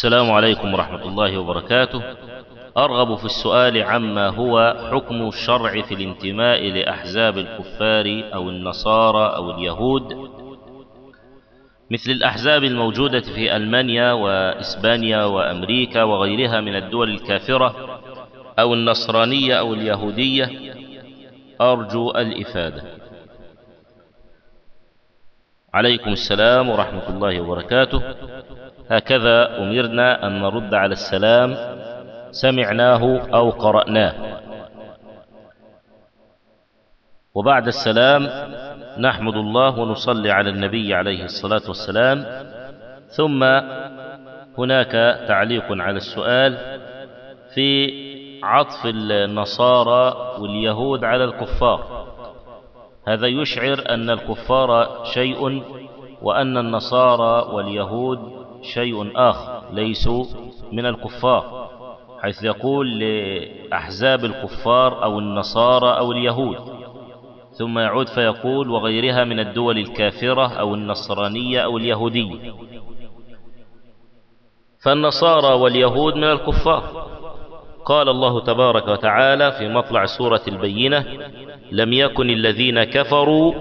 السلام عليكم ورحمة الله وبركاته. أرغب في السؤال عما هو حكم الشرع في الانتماء لأحزاب الكفار أو النصارى أو اليهود؟ مثل الأحزاب الموجودة في ألمانيا وإسبانيا وأمريكا وغيرها من الدول الكافرة أو النصرانية أو اليهودية أرجو الإفادة. عليكم السلام ورحمة الله وبركاته. هكذا أمرنا أن نرد على السلام. سمعناه أو قرأناه. وبعد السلام نحمد الله ونصلي على النبي عليه الصلاة والسلام. ثم هناك تعليق على السؤال في عطف النصارى واليهود على الكفار. هذا يشعر أن الكفار شيء وأن النصارى واليهود شيء آخر ليسوا من الكفار حيث يقول لأحزاب الكفار أو النصارى أو اليهود. ثم يعود فيقول وغيرها من الدول الكافرة أو النصرانية أو اليهودية. فالنصارى واليهود من الكفار. قال الله تبارك وتعالى في مطلع سورة البينة لم يكن الذين كفروا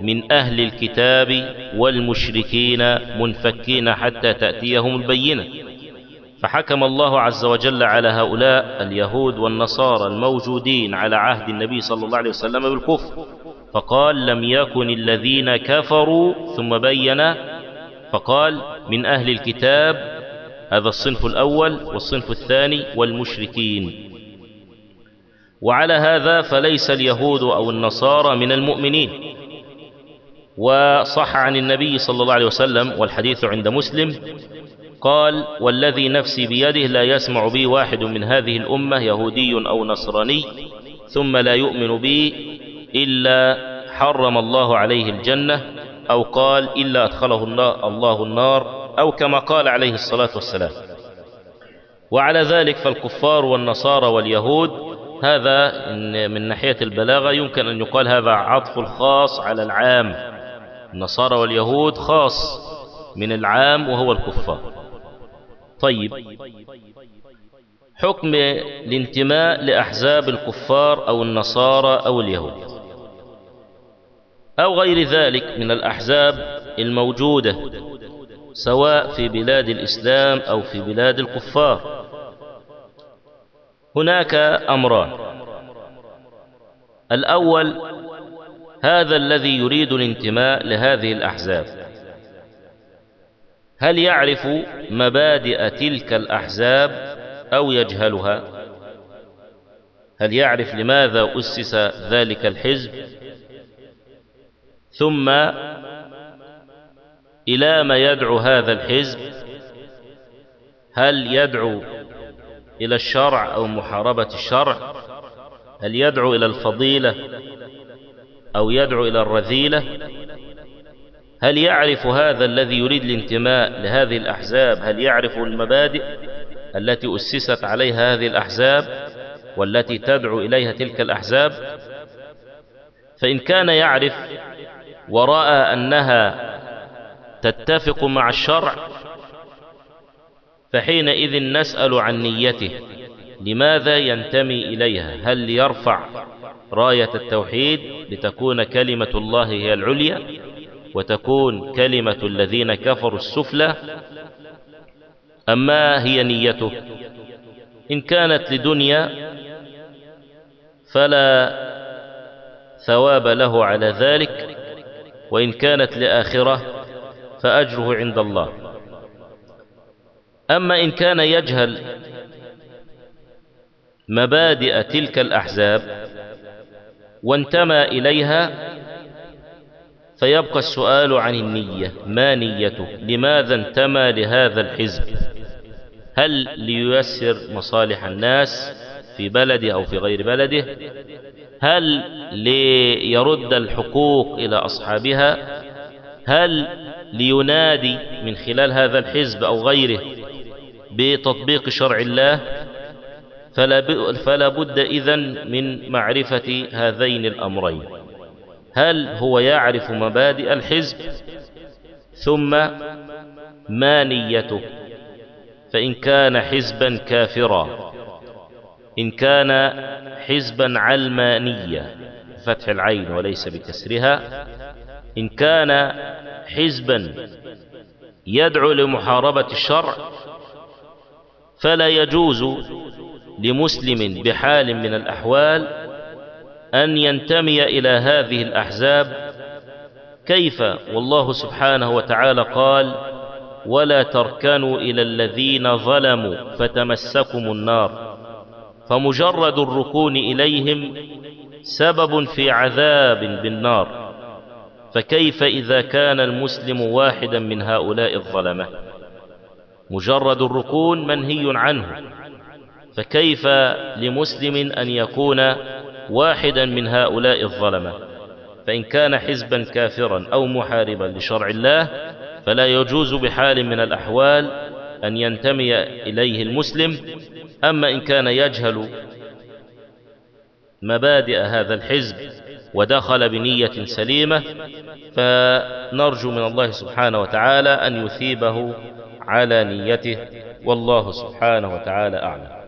من أهل الكتاب والمشركين منفكين حتى تأتيهم البينة. فحكم الله عز وجل على هؤلاء اليهود والنصارى الموجودين على عهد النبي صلى الله عليه وسلم بالكفر فقال لم يكن الذين كفروا ثم بين فقال من أهل الكتاب هذا الصنف الأول والصنف الثاني والمشركين. وعلى هذا فليس اليهود أو النصارى من المؤمنين. وصح عن النبي صلى الله عليه وسلم والحديث عند مسلم قال والذي نفسي بيده لا يسمع بي واحد من هذه الأمة يهودي أو نصراني ثم لا يؤمن بي إلا حرم الله عليه الجنة أو قال إلا أدخله الله النار أو كما قال عليه الصلاة والسلام. وعلى ذلك فالكفار والنصارى واليهود هذا من ناحية البلاغة يمكن أن يقال هذا عطف الخاص على العام. النصارى واليهود خاص من العام وهو الكفار. طيب حكم الانتماء لأحزاب الكفار أو النصارى أو اليهود. أو غير ذلك من الأحزاب الموجودة. سواء في بلاد الإسلام أو في بلاد الكفار. هناك أمران. الأول هذا الذي يريد الانتماء لهذه الأحزاب. هل يعرف مبادئ تلك الأحزاب أو يجهلها؟ هل يعرف لماذا أسس ذلك الحزب؟ ثم إلى ما يدعو هذا الحزب؟ هل يدعو إلى الشرع أو محاربة الشرع؟ هل يدعو إلى الفضيلة أو يدعو إلى الرذيلة؟ هل يعرف هذا الذي يريد الانتماء لهذه الأحزاب؟ هل يعرف المبادئ التي أسست عليها هذه الأحزاب والتي تدعو إليها تلك الأحزاب؟ فإن كان يعرف ورأى أنها تتفق مع الشرع فحينئذ نسأل عن نيته لماذا ينتمي إليها؟ هل يرفع راية التوحيد لتكون كلمة الله هي العليا وتكون كلمة الذين كفروا السفلى؟ أما هي نيته إن كانت لدنيا فلا ثواب له على ذلك وإن كانت لآخرة فأجره عند الله. أما إن كان يجهل مبادئ تلك الأحزاب وانتمى إليها فيبقى السؤال عن النية. ما نيته؟ لماذا انتمى لهذا الحزب؟ هل لييسر مصالح الناس في بلده أو في غير بلده؟ هل ليرد الحقوق إلى أصحابها؟ هل لينادي من خلال هذا الحزب أو غيره بتطبيق شرع الله فلا, بد إذن من معرفة هذين الأمرين. هل هو يعرف مبادئ الحزب؟ ثم ما نيته؟ فإن كان حزبا كافرا إن كان حزبا علمانيا فتح العين وليس بكسرها إن كان حزبا يدعو لمحاربة الشرع فلا يجوز لمسلم بحال من الأحوال أن ينتمي إلى هذه الأحزاب كيف؟ والله سبحانه وتعالى قال ولا تركنوا إلى الذين ظلموا فتمسكم النار فمجرد الركون إليهم سبب في عذاب بالنار. فكيف إذا كان المسلم واحدا من هؤلاء الظلمة؟ مجرد الركون منهي عنه. فكيف لمسلم أن يكون واحدا من هؤلاء الظلمة؟ فإن كان حزبا كافرا أو محاربا لشرع الله فلا يجوز بحال من الأحوال أن ينتمي إليه المسلم. أما إن كان يجهل مبادئ هذا الحزب ودخل بنية سليمة فنرجو من الله سبحانه وتعالى أن يثيبه على نيته والله سبحانه وتعالى أعلم.